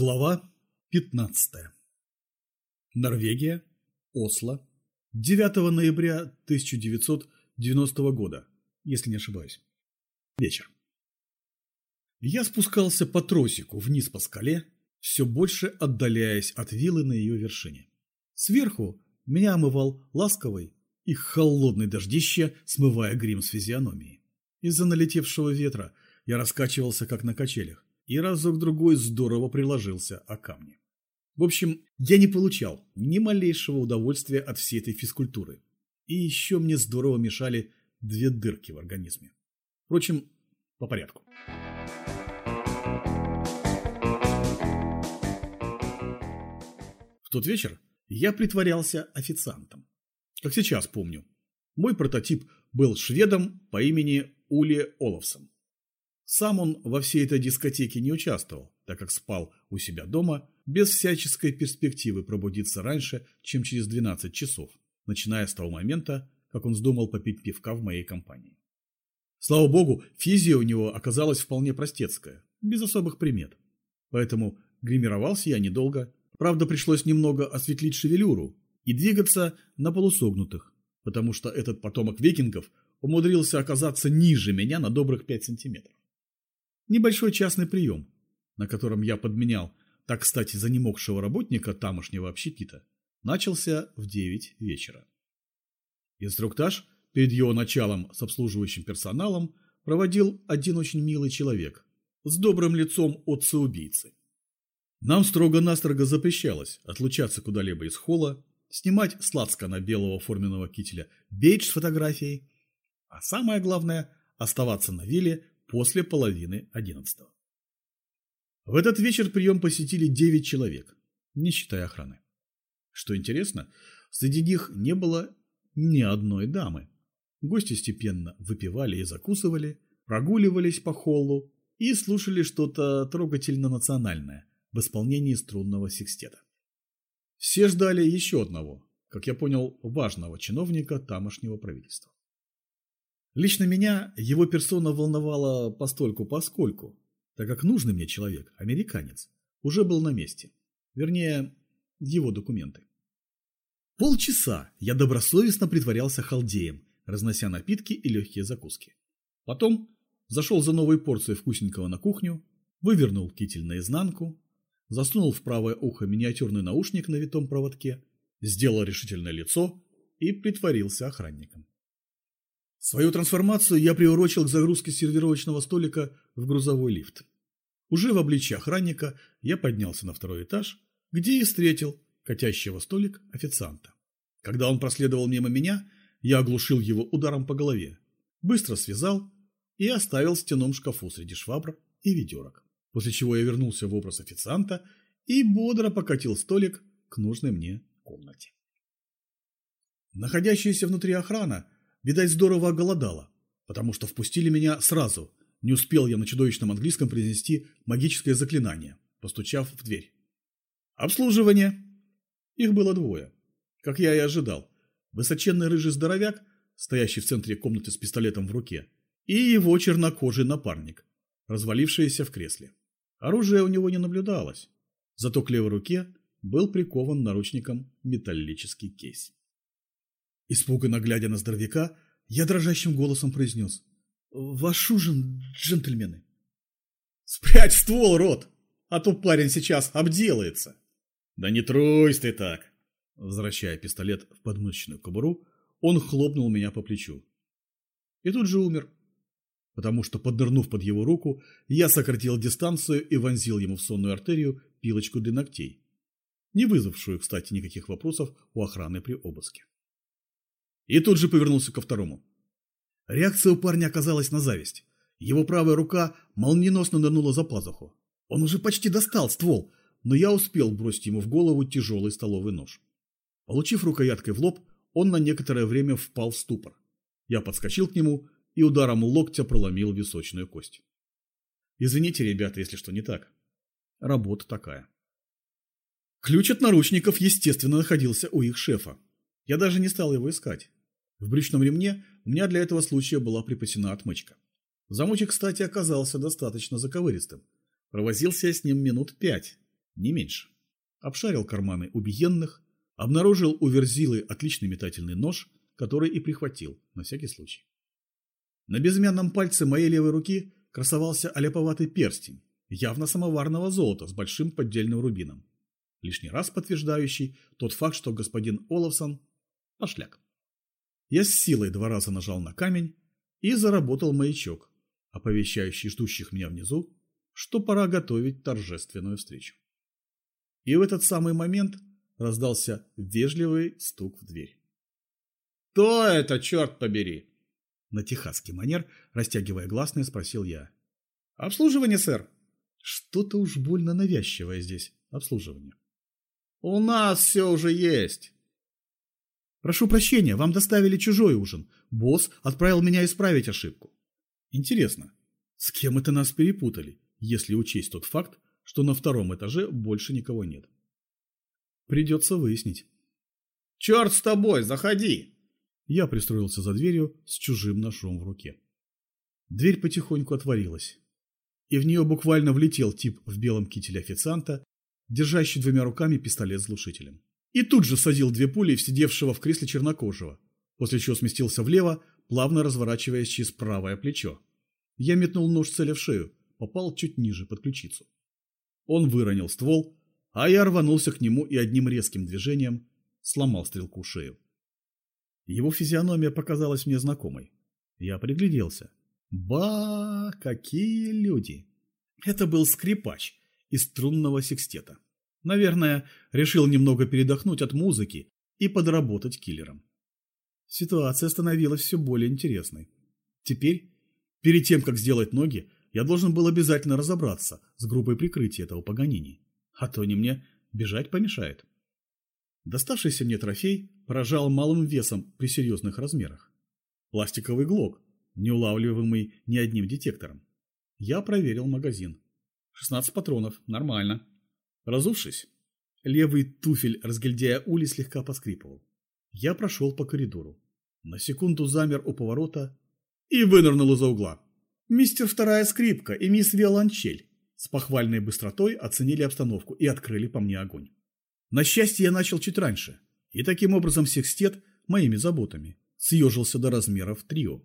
Глава 15. Норвегия, Осло, 9 ноября 1990 года, если не ошибаюсь. Вечер. Я спускался по тросику вниз по скале, все больше отдаляясь от виллы на ее вершине. Сверху меня омывал ласковый и холодный дождище, смывая грим с физиономии. Из-за налетевшего ветра я раскачивался, как на качелях и разок-другой здорово приложился о камни. В общем, я не получал ни малейшего удовольствия от всей этой физкультуры. И еще мне здорово мешали две дырки в организме. Впрочем, по порядку. В тот вечер я притворялся официантом. Как сейчас помню. Мой прототип был шведом по имени Ули Оловсон. Сам он во всей этой дискотеке не участвовал, так как спал у себя дома без всяческой перспективы пробудиться раньше, чем через 12 часов, начиная с того момента, как он вздумал попить пивка в моей компании. Слава богу, физия у него оказалась вполне простецкая, без особых примет. Поэтому гримировался я недолго, правда пришлось немного осветлить шевелюру и двигаться на полусогнутых, потому что этот потомок викингов умудрился оказаться ниже меня на добрых 5 сантиметров. Небольшой частный прием, на котором я подменял, так кстати, занемогшего работника тамошнего общепита, начался в 9 вечера. Инструктаж перед его началом с обслуживающим персоналом проводил один очень милый человек с добрым лицом отца-убийцы. Нам строго-настрого запрещалось отлучаться куда-либо из холла, снимать сладко белого форменного кителя бейдж с фотографией, а самое главное – оставаться на вилле после половины одиннадцатого. В этот вечер прием посетили девять человек, не считая охраны. Что интересно, среди них не было ни одной дамы. Гости степенно выпивали и закусывали, прогуливались по холлу и слушали что-то трогательно-национальное в исполнении струнного секстета. Все ждали еще одного, как я понял, важного чиновника тамошнего правительства. Лично меня его персона волновала постольку-поскольку, так как нужный мне человек, американец, уже был на месте. Вернее, его документы. Полчаса я добросовестно притворялся халдеем, разнося напитки и легкие закуски. Потом зашел за новой порцией вкусненького на кухню, вывернул китель наизнанку, засунул в правое ухо миниатюрный наушник на витом проводке, сделал решительное лицо и притворился охранником. Свою трансформацию я приурочил к загрузке сервировочного столика в грузовой лифт. Уже в обличье охранника я поднялся на второй этаж, где и встретил катящего столик официанта. Когда он проследовал мимо меня, я оглушил его ударом по голове, быстро связал и оставил в стенном шкафу среди швабр и ведерок. После чего я вернулся в образ официанта и бодро покатил столик к нужной мне комнате. Находящаяся внутри охрана – Видать, здорово оголодала, потому что впустили меня сразу. Не успел я на чудовищном английском произнести магическое заклинание, постучав в дверь. Обслуживание. Их было двое. Как я и ожидал. Высоченный рыжий здоровяк, стоящий в центре комнаты с пистолетом в руке, и его чернокожий напарник, развалившийся в кресле. Оружия у него не наблюдалось, зато к левой руке был прикован наручником металлический кейс. Испуганно глядя на здоровяка, я дрожащим голосом произнес. «Ваш ужин, джентльмены!» «Спрячь ствол, рот, а то парень сейчас обделается!» «Да не трусь ты так!» Возвращая пистолет в подмышечную кобуру, он хлопнул меня по плечу. И тут же умер, потому что, поднырнув под его руку, я сократил дистанцию и вонзил ему в сонную артерию пилочку для ногтей, не вызвавшую, кстати, никаких вопросов у охраны при обыске. И тут же повернулся ко второму. Реакция у парня оказалась на зависть. Его правая рука молниеносно нырнула за пазуху. Он уже почти достал ствол, но я успел бросить ему в голову тяжелый столовый нож. Получив рукояткой в лоб, он на некоторое время впал в ступор. Я подскочил к нему и ударом локтя проломил височную кость. Извините, ребята, если что не так. Работа такая. Ключ от наручников, естественно, находился у их шефа. Я даже не стал его искать. В брючном ремне у меня для этого случая была припасена отмычка. Замочек, кстати, оказался достаточно заковыристым. Провозился я с ним минут пять. Не меньше. Обшарил карманы убиенных, обнаружил у Верзилы отличный метательный нож, который и прихватил, на всякий случай. На безымянном пальце моей левой руки красовался оляповатый перстень, явно самоварного золота с большим поддельным рубином, лишний раз подтверждающий тот факт, что господин Олафсон – пошляк. Я с силой два раза нажал на камень и заработал маячок, оповещающий ждущих меня внизу, что пора готовить торжественную встречу. И в этот самый момент раздался вежливый стук в дверь. «Кто это, черт побери?» На техасский манер, растягивая гласные, спросил я. «Обслуживание, сэр». Что-то уж больно навязчивое здесь, обслуживание. «У нас все уже есть». «Прошу прощения, вам доставили чужой ужин. Босс отправил меня исправить ошибку». «Интересно, с кем это нас перепутали, если учесть тот факт, что на втором этаже больше никого нет?» «Придется выяснить». «Черт с тобой, заходи!» Я пристроился за дверью с чужим ножом в руке. Дверь потихоньку отворилась, и в нее буквально влетел тип в белом кителе официанта, держащий двумя руками пистолет с глушителем. И тут же садил две пули в сидевшего в кресле чернокожего, после чего сместился влево, плавно разворачиваясь через правое плечо. Я метнул нож целя в шею, попал чуть ниже, под ключицу. Он выронил ствол, а я рванулся к нему и одним резким движением сломал стрелку шею. Его физиономия показалась мне знакомой. Я пригляделся. Ба, какие люди! Это был скрипач из струнного секстета. Наверное, решил немного передохнуть от музыки и подработать киллером. Ситуация становилась все более интересной. Теперь, перед тем, как сделать ноги, я должен был обязательно разобраться с группой прикрытия этого Паганини. А то не мне бежать помешает. Доставшийся мне трофей поражал малым весом при серьезных размерах. Пластиковый глок, не улавливаемый ни одним детектором. Я проверил магазин. 16 патронов, нормально. Разувшись, левый туфель разгильдяя Ули слегка поскрипывал. Я прошел по коридору. На секунду замер у поворота и вынырнул из-за угла. Мистер Вторая Скрипка и мисс Виолончель с похвальной быстротой оценили обстановку и открыли по мне огонь. На счастье, я начал чуть раньше, и таким образом секстет моими заботами съежился до размеров трио.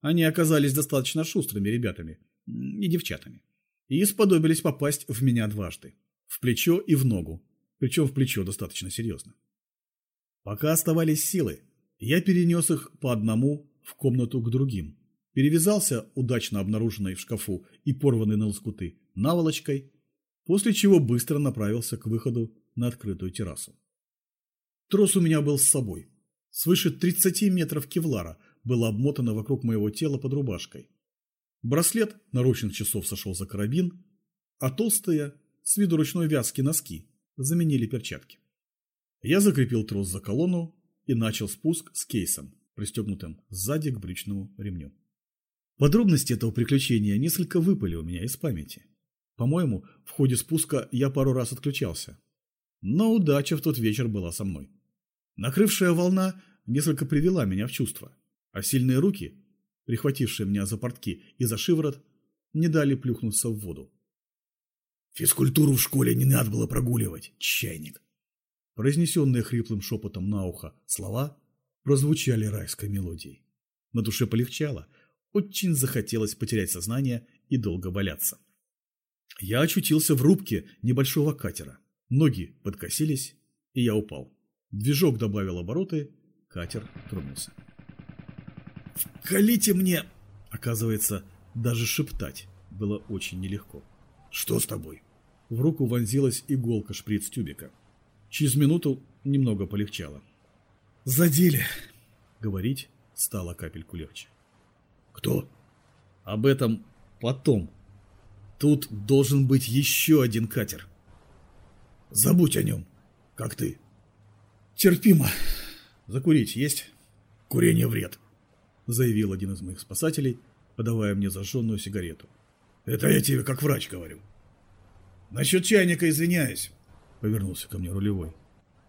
Они оказались достаточно шустрыми ребятами и девчатами и сподобились попасть в меня дважды. В плечо и в ногу. Причем в плечо достаточно серьезно. Пока оставались силы, я перенес их по одному в комнату к другим. Перевязался удачно обнаруженной в шкафу и порванной на лоскуты наволочкой, после чего быстро направился к выходу на открытую террасу. Трос у меня был с собой. Свыше 30 метров кевлара было обмотано вокруг моего тела под рубашкой. Браслет наручных часов сошел за карабин, а толстые с виду ручной вязки носки заменили перчатки. Я закрепил трос за колонну и начал спуск с кейсом, пристегнутым сзади к брючному ремню. Подробности этого приключения несколько выпали у меня из памяти. По-моему, в ходе спуска я пару раз отключался. Но удача в тот вечер была со мной. Накрывшая волна несколько привела меня в чувство, а сильные руки, прихватившие меня за портки и за шиворот, не дали плюхнуться в воду. Физкультуру в школе не надо было прогуливать, чайник. Произнесенные хриплым шепотом на ухо слова прозвучали райской мелодией. На душе полегчало, очень захотелось потерять сознание и долго валяться. Я очутился в рубке небольшого катера. Ноги подкосились, и я упал. Движок добавил обороты, катер тронулся. «Вкалите мне!» Оказывается, даже шептать было очень нелегко. «Что с тобой?» В руку вонзилась иголка шприц-тюбика. Через минуту немного полегчало. «Задели!» Говорить стало капельку легче. «Кто?» «Об этом потом. Тут должен быть еще один катер». «Забудь о нем. Как ты?» «Терпимо. Закурить есть?» «Курение вред», — заявил один из моих спасателей, подавая мне зажженную сигарету. «Это я тебе как врач говорю». Насчет чайника извиняюсь, повернулся ко мне рулевой.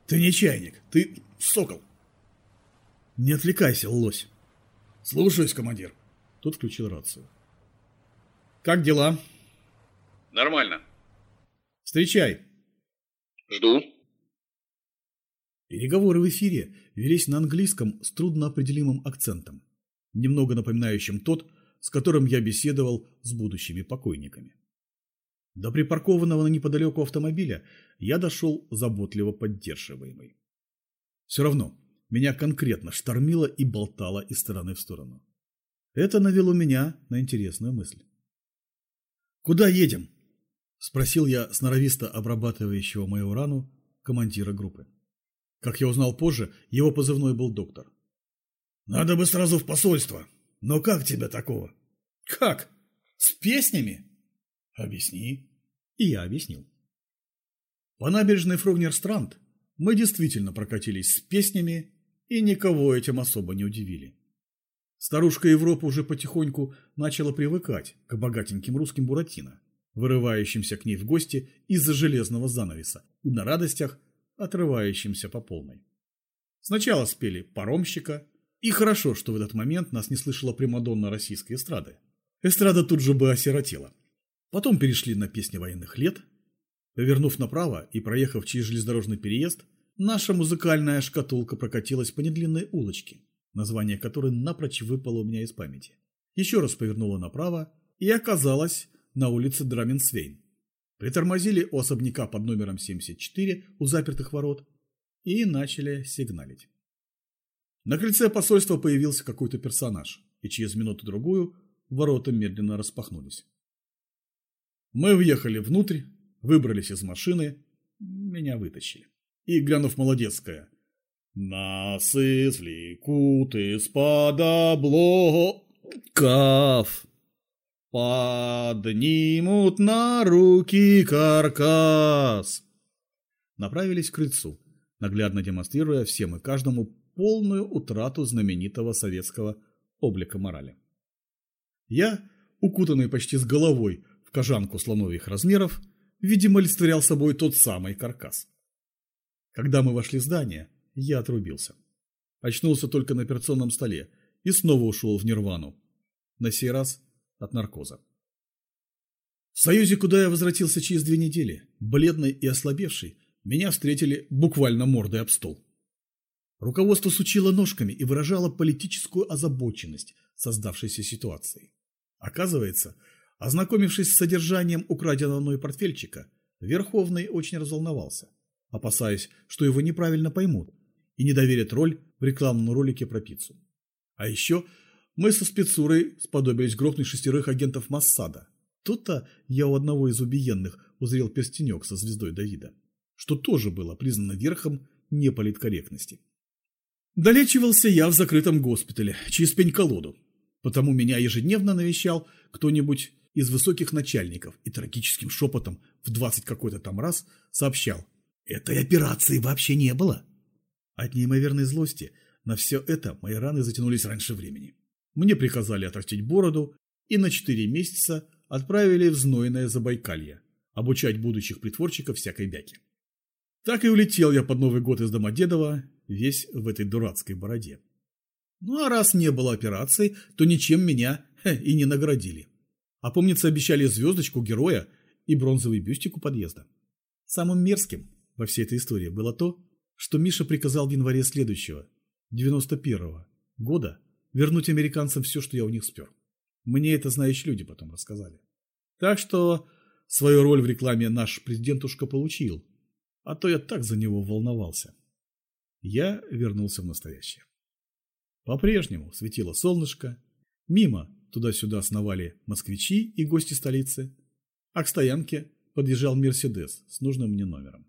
Ты не чайник, ты сокол. Не отвлекайся, лось. Слушаюсь, командир. Тот включил рацию. Как дела? Нормально. Встречай. Жду. Переговоры в эфире велись на английском с трудноопределимым акцентом, немного напоминающим тот, с которым я беседовал с будущими покойниками. До припаркованного неподалеку автомобиля я дошел заботливо поддерживаемый. Все равно, меня конкретно штормило и болтало из стороны в сторону. Это навело меня на интересную мысль. «Куда едем?» – спросил я сноровисто обрабатывающего мою рану командира группы. Как я узнал позже, его позывной был доктор. «Надо бы сразу в посольство. Но как тебе такого?» «Как? С песнями?» «Объясни». И я объяснил. По набережной Фрогнер-Странд мы действительно прокатились с песнями и никого этим особо не удивили. Старушка Европа уже потихоньку начала привыкать к богатеньким русским буратино, вырывающимся к ней в гости из-за железного занавеса и на радостях отрывающимся по полной. Сначала спели «Паромщика», и хорошо, что в этот момент нас не слышала Примадонна российской эстрады. Эстрада тут же бы осиротела. Потом перешли на песни военных лет. Повернув направо и проехав через железнодорожный переезд, наша музыкальная шкатулка прокатилась по недлинной улочке, название которой напрочь выпало у меня из памяти. Еще раз повернула направо и оказалась на улице Драменсвейн. Притормозили у особняка под номером 74 у запертых ворот и начали сигналить. На крыльце посольства появился какой-то персонаж, и через минуту-другую ворота медленно распахнулись. Мы въехали внутрь, выбрались из машины, меня вытащили. И, глянув молодецкая, «Нас извлекут из-под облоков, поднимут на руки каркас». Направились к крыльцу, наглядно демонстрируя всем и каждому полную утрату знаменитого советского облика морали. Я, укутанный почти с головой кожанку слоновьих размеров, видимо, олицетворял собой тот самый каркас. Когда мы вошли в здание, я отрубился. Очнулся только на операционном столе и снова ушел в нирвану. На сей раз от наркоза. В Союзе, куда я возвратился через две недели, бледный и ослабевший, меня встретили буквально мордой об стол. Руководство сучило ножками и выражало политическую озабоченность создавшейся ситуацией. Оказывается, Ознакомившись с содержанием украденного мной портфельчика, Верховный очень разволновался, опасаясь, что его неправильно поймут и не доверят роль в рекламном ролике про пиццу. А еще мы со спецурой сподобились грохнуть шестерых агентов Массада. Тут-то я у одного из убиенных узрел перстенек со звездой Давида, что тоже было признано верхом неполиткорректности. Долечивался я в закрытом госпитале, через пень-колоду, потому меня ежедневно навещал кто-нибудь из высоких начальников и трагическим шепотом в двадцать какой-то там раз сообщал «Этой операции вообще не было». От неимоверной злости на все это мои раны затянулись раньше времени. Мне приказали отрастить бороду и на четыре месяца отправили в знойное Забайкалье обучать будущих притворщиков всякой бяки. Так и улетел я под Новый год из Домодедова, весь в этой дурацкой бороде. Ну а раз не было операции, то ничем меня и не наградили. А помнится, обещали звездочку героя и бронзовый бюстик у подъезда. Самым мерзким во всей этой истории было то, что Миша приказал в январе следующего, 91-го года, вернуть американцам все, что я у них спер. Мне это знающие люди потом рассказали. Так что свою роль в рекламе наш президентушка получил, а то я так за него волновался. Я вернулся в настоящее. По-прежнему светило солнышко, мимо Туда-сюда сновали москвичи и гости столицы, а к стоянке подъезжал Мерседес с нужным мне номером.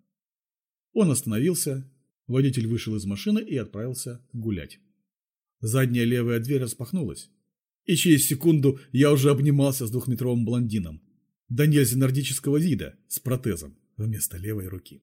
Он остановился, водитель вышел из машины и отправился гулять. Задняя левая дверь распахнулась, и через секунду я уже обнимался с двухметровым блондином, да нельзя нордического вида, с протезом вместо левой руки.